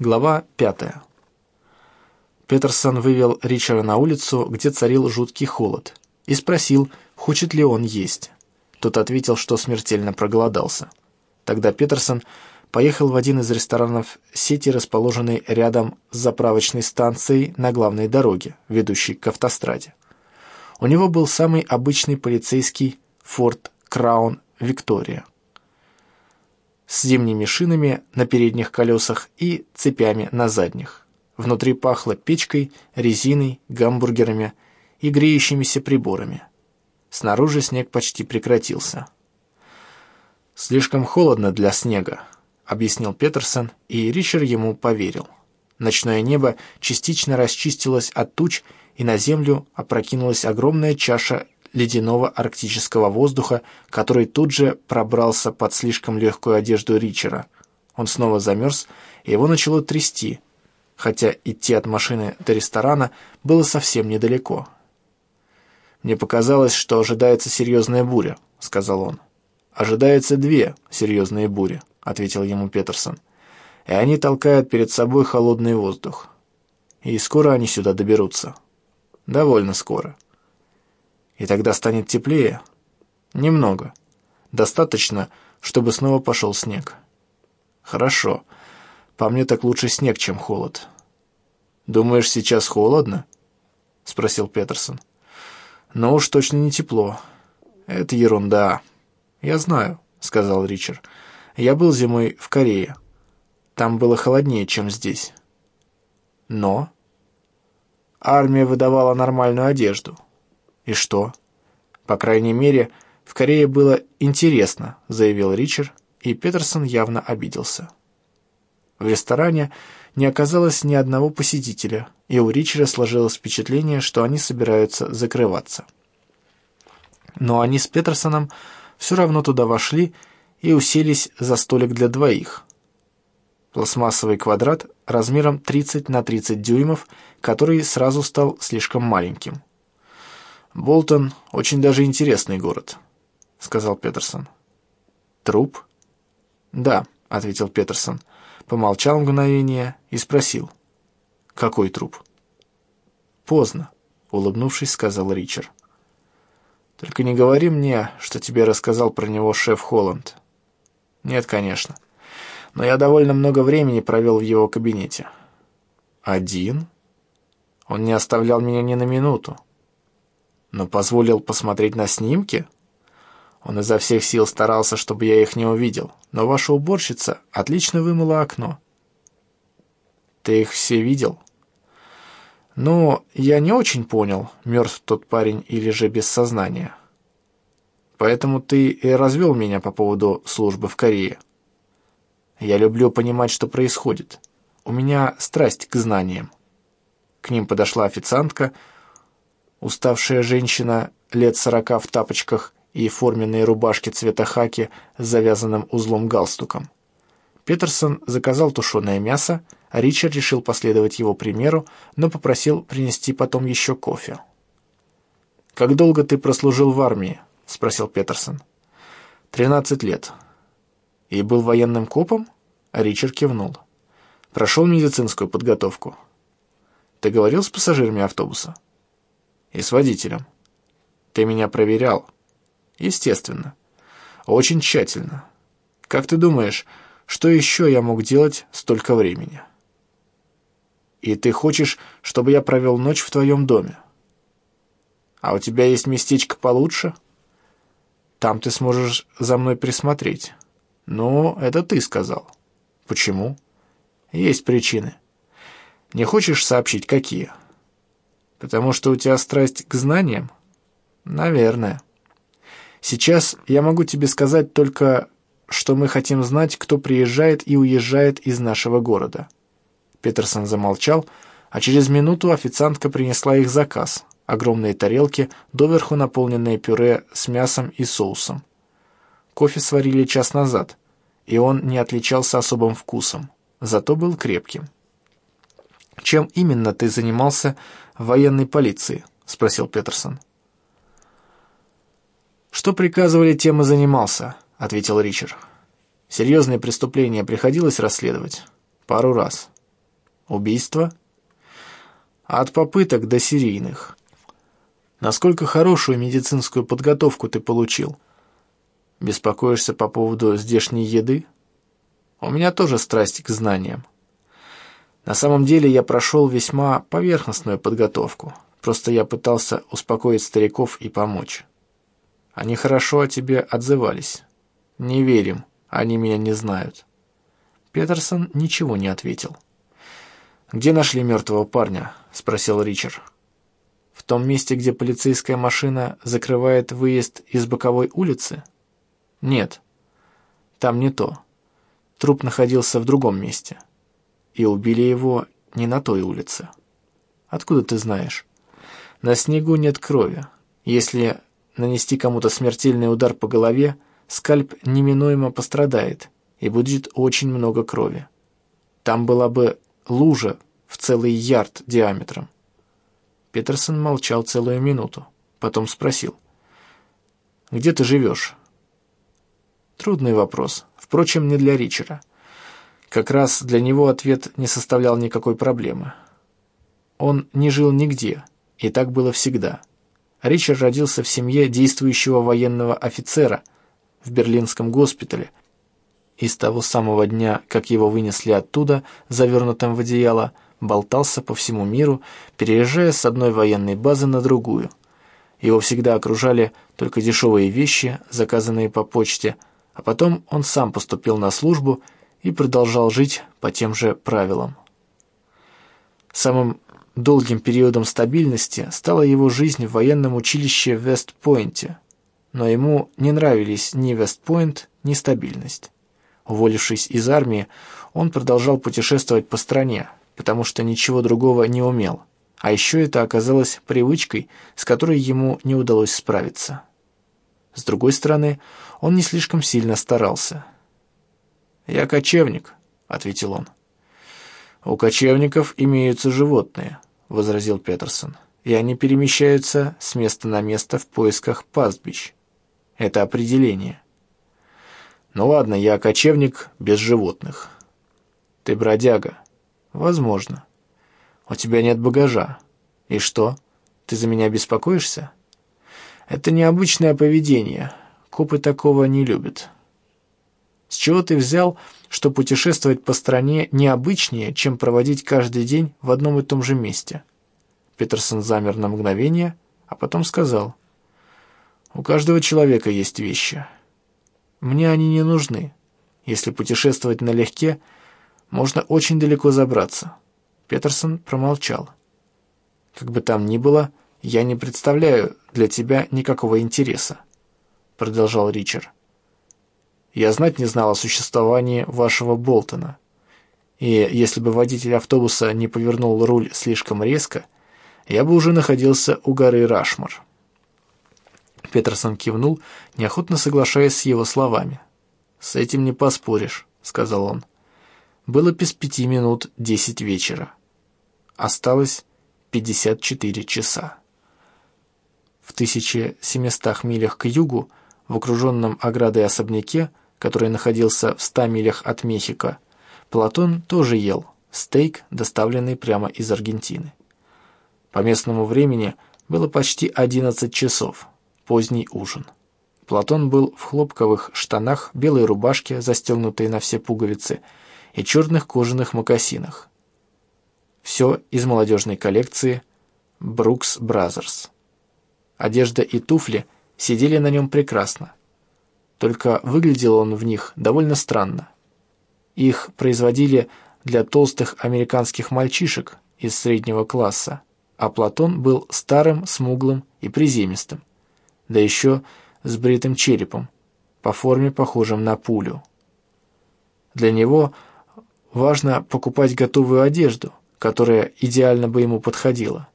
Глава пятая. Петерсон вывел Ричера на улицу, где царил жуткий холод, и спросил, хочет ли он есть. Тот ответил, что смертельно проголодался. Тогда Петерсон поехал в один из ресторанов сети, расположенной рядом с заправочной станцией на главной дороге, ведущей к автостраде. У него был самый обычный полицейский Ford Crown Victoria с зимними шинами на передних колесах и цепями на задних. Внутри пахло печкой, резиной, гамбургерами и греющимися приборами. Снаружи снег почти прекратился. «Слишком холодно для снега», — объяснил Петерсон, и Ричард ему поверил. Ночное небо частично расчистилось от туч, и на землю опрокинулась огромная чаша ледяного арктического воздуха, который тут же пробрался под слишком легкую одежду Ричера. Он снова замерз, и его начало трясти, хотя идти от машины до ресторана было совсем недалеко. «Мне показалось, что ожидается серьезная буря», — сказал он. «Ожидается две серьезные бури», — ответил ему Петерсон. «И они толкают перед собой холодный воздух. И скоро они сюда доберутся. Довольно скоро». И тогда станет теплее? Немного. Достаточно, чтобы снова пошел снег. Хорошо. По мне так лучше снег, чем холод. Думаешь, сейчас холодно? Спросил Петерсон. Но уж точно не тепло. Это ерунда. Я знаю, сказал Ричард. Я был зимой в Корее. Там было холоднее, чем здесь. Но... Армия выдавала нормальную одежду. «И что?» «По крайней мере, в Корее было интересно», — заявил Ричард, и Петерсон явно обиделся. В ресторане не оказалось ни одного посетителя, и у Ричера сложилось впечатление, что они собираются закрываться. Но они с Петерсоном все равно туда вошли и уселись за столик для двоих. Пластмассовый квадрат размером 30 на 30 дюймов, который сразу стал слишком маленьким. «Болтон — очень даже интересный город», — сказал Петерсон. «Труп?» «Да», — ответил Петерсон. Помолчал мгновение и спросил. «Какой труп?» «Поздно», — улыбнувшись, сказал Ричард. «Только не говори мне, что тебе рассказал про него шеф Холланд». «Нет, конечно. Но я довольно много времени провел в его кабинете». «Один?» «Он не оставлял меня ни на минуту но позволил посмотреть на снимки? Он изо всех сил старался, чтобы я их не увидел, но ваша уборщица отлично вымыла окно. Ты их все видел? Ну, я не очень понял, мертв тот парень или же без сознания. Поэтому ты и развел меня по поводу службы в Корее. Я люблю понимать, что происходит. У меня страсть к знаниям. К ним подошла официантка, Уставшая женщина лет сорока в тапочках и форменной рубашке цвета хаки с завязанным узлом галстуком. Петерсон заказал тушеное мясо, а Ричард решил последовать его примеру, но попросил принести потом еще кофе. «Как долго ты прослужил в армии?» — спросил Петерсон. «Тринадцать лет». «И был военным копом?» Ричард кивнул. «Прошел медицинскую подготовку». «Ты говорил с пассажирами автобуса?» И с водителем. Ты меня проверял? Естественно. Очень тщательно. Как ты думаешь, что еще я мог делать столько времени? И ты хочешь, чтобы я провел ночь в твоем доме? А у тебя есть местечко получше? Там ты сможешь за мной присмотреть. Ну, это ты сказал. Почему? Есть причины. Не хочешь сообщить, какие?» Потому что у тебя страсть к знаниям? Наверное. Сейчас я могу тебе сказать только, что мы хотим знать, кто приезжает и уезжает из нашего города. Петерсон замолчал, а через минуту официантка принесла их заказ. Огромные тарелки, доверху наполненные пюре с мясом и соусом. Кофе сварили час назад, и он не отличался особым вкусом, зато был крепким. «Чем именно ты занимался в военной полиции?» — спросил Петерсон. «Что приказывали, тем и занимался», — ответил Ричард. «Серьезные преступления приходилось расследовать? Пару раз. Убийство? От попыток до серийных. Насколько хорошую медицинскую подготовку ты получил? Беспокоишься по поводу здешней еды? У меня тоже страсть к знаниям. На самом деле я прошел весьма поверхностную подготовку. Просто я пытался успокоить стариков и помочь. Они хорошо о тебе отзывались. Не верим, они меня не знают. Петерсон ничего не ответил. «Где нашли мертвого парня?» — спросил Ричард. «В том месте, где полицейская машина закрывает выезд из боковой улицы?» «Нет, там не то. Труп находился в другом месте. И убили его не на той улице. Откуда ты знаешь?» «На снегу нет крови. Если нанести кому-то смертельный удар по голове, скальп неминуемо пострадает, и будет очень много крови. Там была бы лужа в целый ярд диаметром. Петерсон молчал целую минуту, потом спросил. «Где ты живешь?» Трудный вопрос, впрочем, не для Ричера. Как раз для него ответ не составлял никакой проблемы. Он не жил нигде, и так было всегда. Ричард родился в семье действующего военного офицера в берлинском госпитале, и с того самого дня, как его вынесли оттуда, завернутым в одеяло, болтался по всему миру, переезжая с одной военной базы на другую. Его всегда окружали только дешевые вещи, заказанные по почте, а потом он сам поступил на службу и продолжал жить по тем же правилам. Самым долгим периодом стабильности стала его жизнь в военном училище в Вестпойнте, но ему не нравились ни Вестпойнт, ни стабильность. Уволившись из армии, он продолжал путешествовать по стране, потому что ничего другого не умел. А еще это оказалось привычкой, с которой ему не удалось справиться. С другой стороны, он не слишком сильно старался. «Я кочевник», — ответил он. «У кочевников имеются животные», — возразил Петерсон, «и они перемещаются с места на место в поисках пастбищ. Это определение». Ну ладно, я кочевник без животных. Ты бродяга. Возможно. У тебя нет багажа. И что? Ты за меня беспокоишься? Это необычное поведение. Копы такого не любят. С чего ты взял, что путешествовать по стране необычнее, чем проводить каждый день в одном и том же месте? Петерсон замер на мгновение, а потом сказал. У каждого человека есть вещи. Мне они не нужны. Если путешествовать налегке, можно очень далеко забраться. Петерсон промолчал. Как бы там ни было, я не представляю для тебя никакого интереса, продолжал Ричард. Я знать не знал о существовании вашего Болтона. И если бы водитель автобуса не повернул руль слишком резко, я бы уже находился у горы Рашмар. Петерсон кивнул, неохотно соглашаясь с его словами. «С этим не поспоришь», — сказал он. Было без пяти минут десять вечера. Осталось пятьдесят четыре часа. В 1700 милях к югу, в окруженном оградой особняке, который находился в ста милях от Мехико, Платон тоже ел стейк, доставленный прямо из Аргентины. По местному времени было почти одиннадцать часов — поздний ужин. Платон был в хлопковых штанах, белой рубашке, застегнутой на все пуговицы, и черных кожаных мокасинах. Все из молодежной коллекции Brooks Brothers. Одежда и туфли сидели на нем прекрасно. Только выглядел он в них довольно странно. Их производили для толстых американских мальчишек из среднего класса, а Платон был старым, смуглым и приземистым да еще с бритым черепом, по форме похожим на пулю. Для него важно покупать готовую одежду, которая идеально бы ему подходила,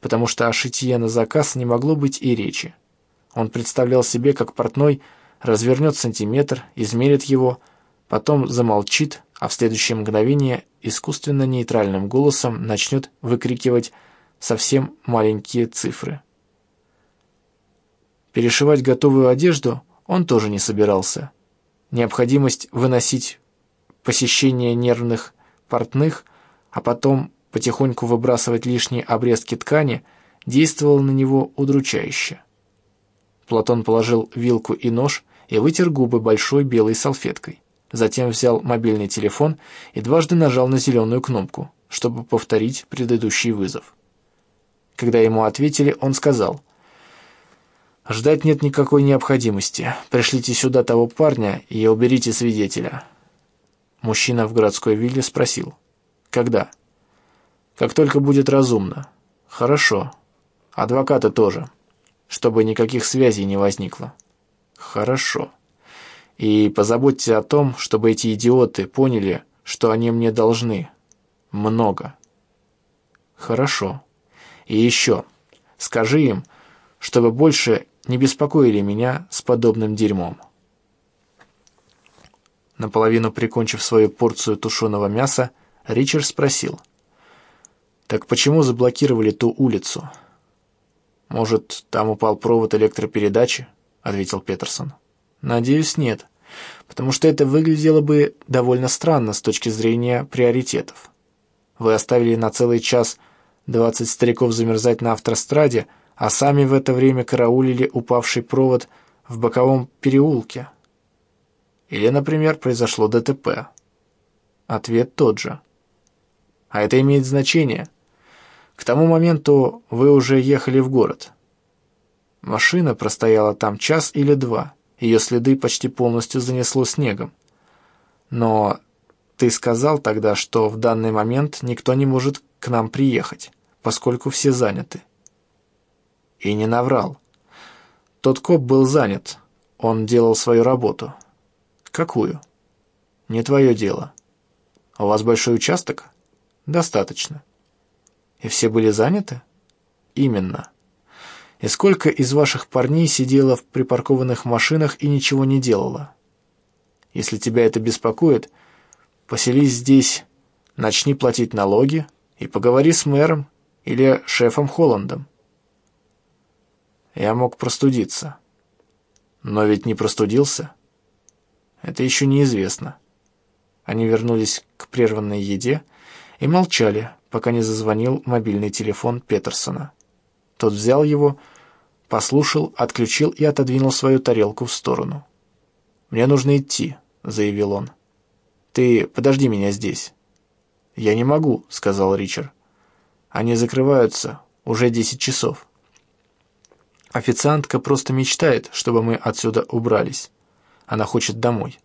потому что о шитье на заказ не могло быть и речи. Он представлял себе, как портной развернет сантиметр, измерит его, потом замолчит, а в следующее мгновение искусственно нейтральным голосом начнет выкрикивать совсем маленькие цифры. Перешивать готовую одежду он тоже не собирался. Необходимость выносить посещение нервных портных а потом потихоньку выбрасывать лишние обрезки ткани, действовало на него удручающе. Платон положил вилку и нож и вытер губы большой белой салфеткой. Затем взял мобильный телефон и дважды нажал на зеленую кнопку, чтобы повторить предыдущий вызов. Когда ему ответили, он сказал, «Ждать нет никакой необходимости. Пришлите сюда того парня и уберите свидетеля». Мужчина в городской вилле спросил, «Когда?» «Как только будет разумно». «Хорошо. Адвоката тоже, чтобы никаких связей не возникло». «Хорошо. И позаботьте о том, чтобы эти идиоты поняли, что они мне должны. Много». «Хорошо. И еще. Скажи им, чтобы больше не беспокоили меня с подобным дерьмом». Наполовину прикончив свою порцию тушеного мяса, Ричард спросил. «Так почему заблокировали ту улицу?» «Может, там упал провод электропередачи?» — ответил Петерсон. «Надеюсь, нет, потому что это выглядело бы довольно странно с точки зрения приоритетов. Вы оставили на целый час двадцать стариков замерзать на автостраде, а сами в это время караулили упавший провод в боковом переулке. Или, например, произошло ДТП. Ответ тот же. А это имеет значение. К тому моменту вы уже ехали в город. Машина простояла там час или два. Ее следы почти полностью занесло снегом. Но ты сказал тогда, что в данный момент никто не может к нам приехать, поскольку все заняты. И не наврал. Тот коп был занят. Он делал свою работу. «Какую?» «Не твое дело». «У вас большой участок?» «Достаточно». «И все были заняты?» «Именно». «И сколько из ваших парней сидело в припаркованных машинах и ничего не делало?» «Если тебя это беспокоит, поселись здесь, начни платить налоги и поговори с мэром или шефом Холландом». Я мог простудиться. Но ведь не простудился. Это еще неизвестно. Они вернулись к прерванной еде и молчали, пока не зазвонил мобильный телефон Петерсона. Тот взял его, послушал, отключил и отодвинул свою тарелку в сторону. «Мне нужно идти», — заявил он. «Ты подожди меня здесь». «Я не могу», — сказал Ричард. «Они закрываются. Уже десять часов». Официантка просто мечтает, чтобы мы отсюда убрались. Она хочет домой».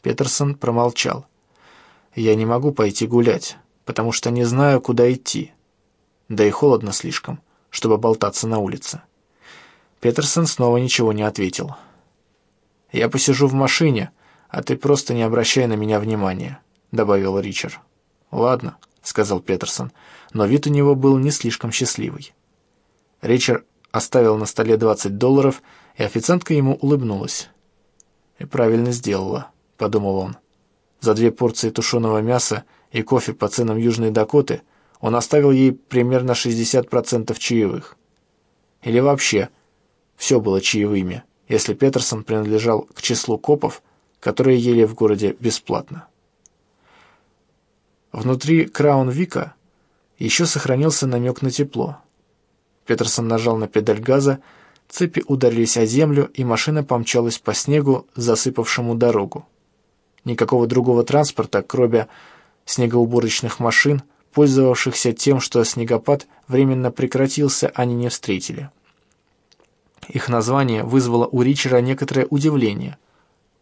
Петерсон промолчал. «Я не могу пойти гулять, потому что не знаю, куда идти. Да и холодно слишком, чтобы болтаться на улице». Петерсон снова ничего не ответил. «Я посижу в машине, а ты просто не обращай на меня внимания», — добавил Ричард. «Ладно», — сказал Петерсон, но вид у него был не слишком счастливый. Ричард оставил на столе 20 долларов, и официантка ему улыбнулась. «И правильно сделала», — подумал он. За две порции тушеного мяса и кофе по ценам Южной Дакоты он оставил ей примерно 60% чаевых. Или вообще, все было чаевыми, если Петерсон принадлежал к числу копов, которые ели в городе бесплатно. Внутри Краун-Вика еще сохранился намек на тепло. Петерсон нажал на педаль газа, Цепи ударились о землю, и машина помчалась по снегу, засыпавшему дорогу. Никакого другого транспорта, кроме снегоуборочных машин, пользовавшихся тем, что снегопад временно прекратился, они не встретили. Их название вызвало у Ричера некоторое удивление,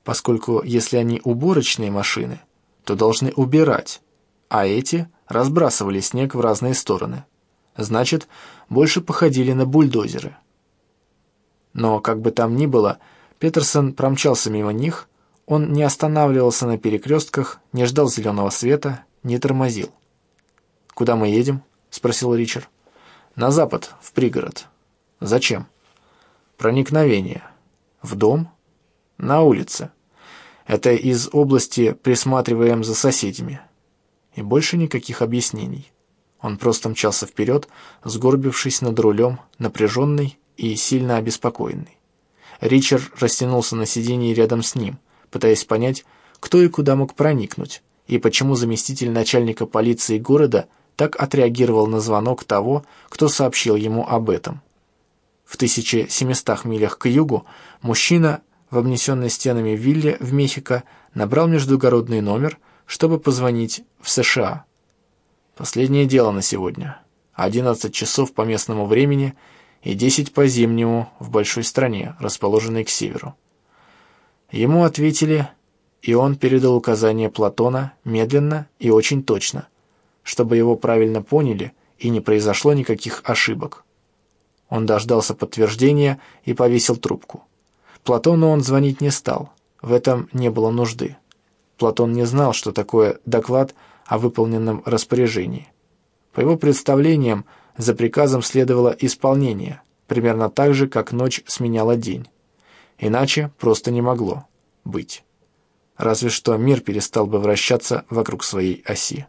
поскольку если они уборочные машины, то должны убирать, а эти разбрасывали снег в разные стороны. Значит, больше походили на бульдозеры. Но, как бы там ни было, Петерсон промчался мимо них, он не останавливался на перекрестках, не ждал зеленого света, не тормозил. «Куда мы едем?» — спросил Ричард. «На запад, в пригород». «Зачем?» «Проникновение». «В дом?» «На улице». «Это из области присматриваем за соседями». И больше никаких объяснений. Он просто мчался вперед, сгорбившись над рулем, напряженный и сильно обеспокоенный. Ричард растянулся на сиденье рядом с ним, пытаясь понять, кто и куда мог проникнуть, и почему заместитель начальника полиции города так отреагировал на звонок того, кто сообщил ему об этом. В 1700 милях к югу мужчина в обнесенной стенами вилле в Мехико набрал междугородный номер, чтобы позвонить в США. Последнее дело на сегодня. 11 часов по местному времени и 10 по зимнему в большой стране, расположенной к северу. Ему ответили, и он передал указания Платона медленно и очень точно, чтобы его правильно поняли и не произошло никаких ошибок. Он дождался подтверждения и повесил трубку. Платону он звонить не стал, в этом не было нужды. Платон не знал, что такое доклад о выполненном распоряжении. По его представлениям, за приказом следовало исполнение, примерно так же, как ночь сменяла день. Иначе просто не могло быть. Разве что мир перестал бы вращаться вокруг своей оси.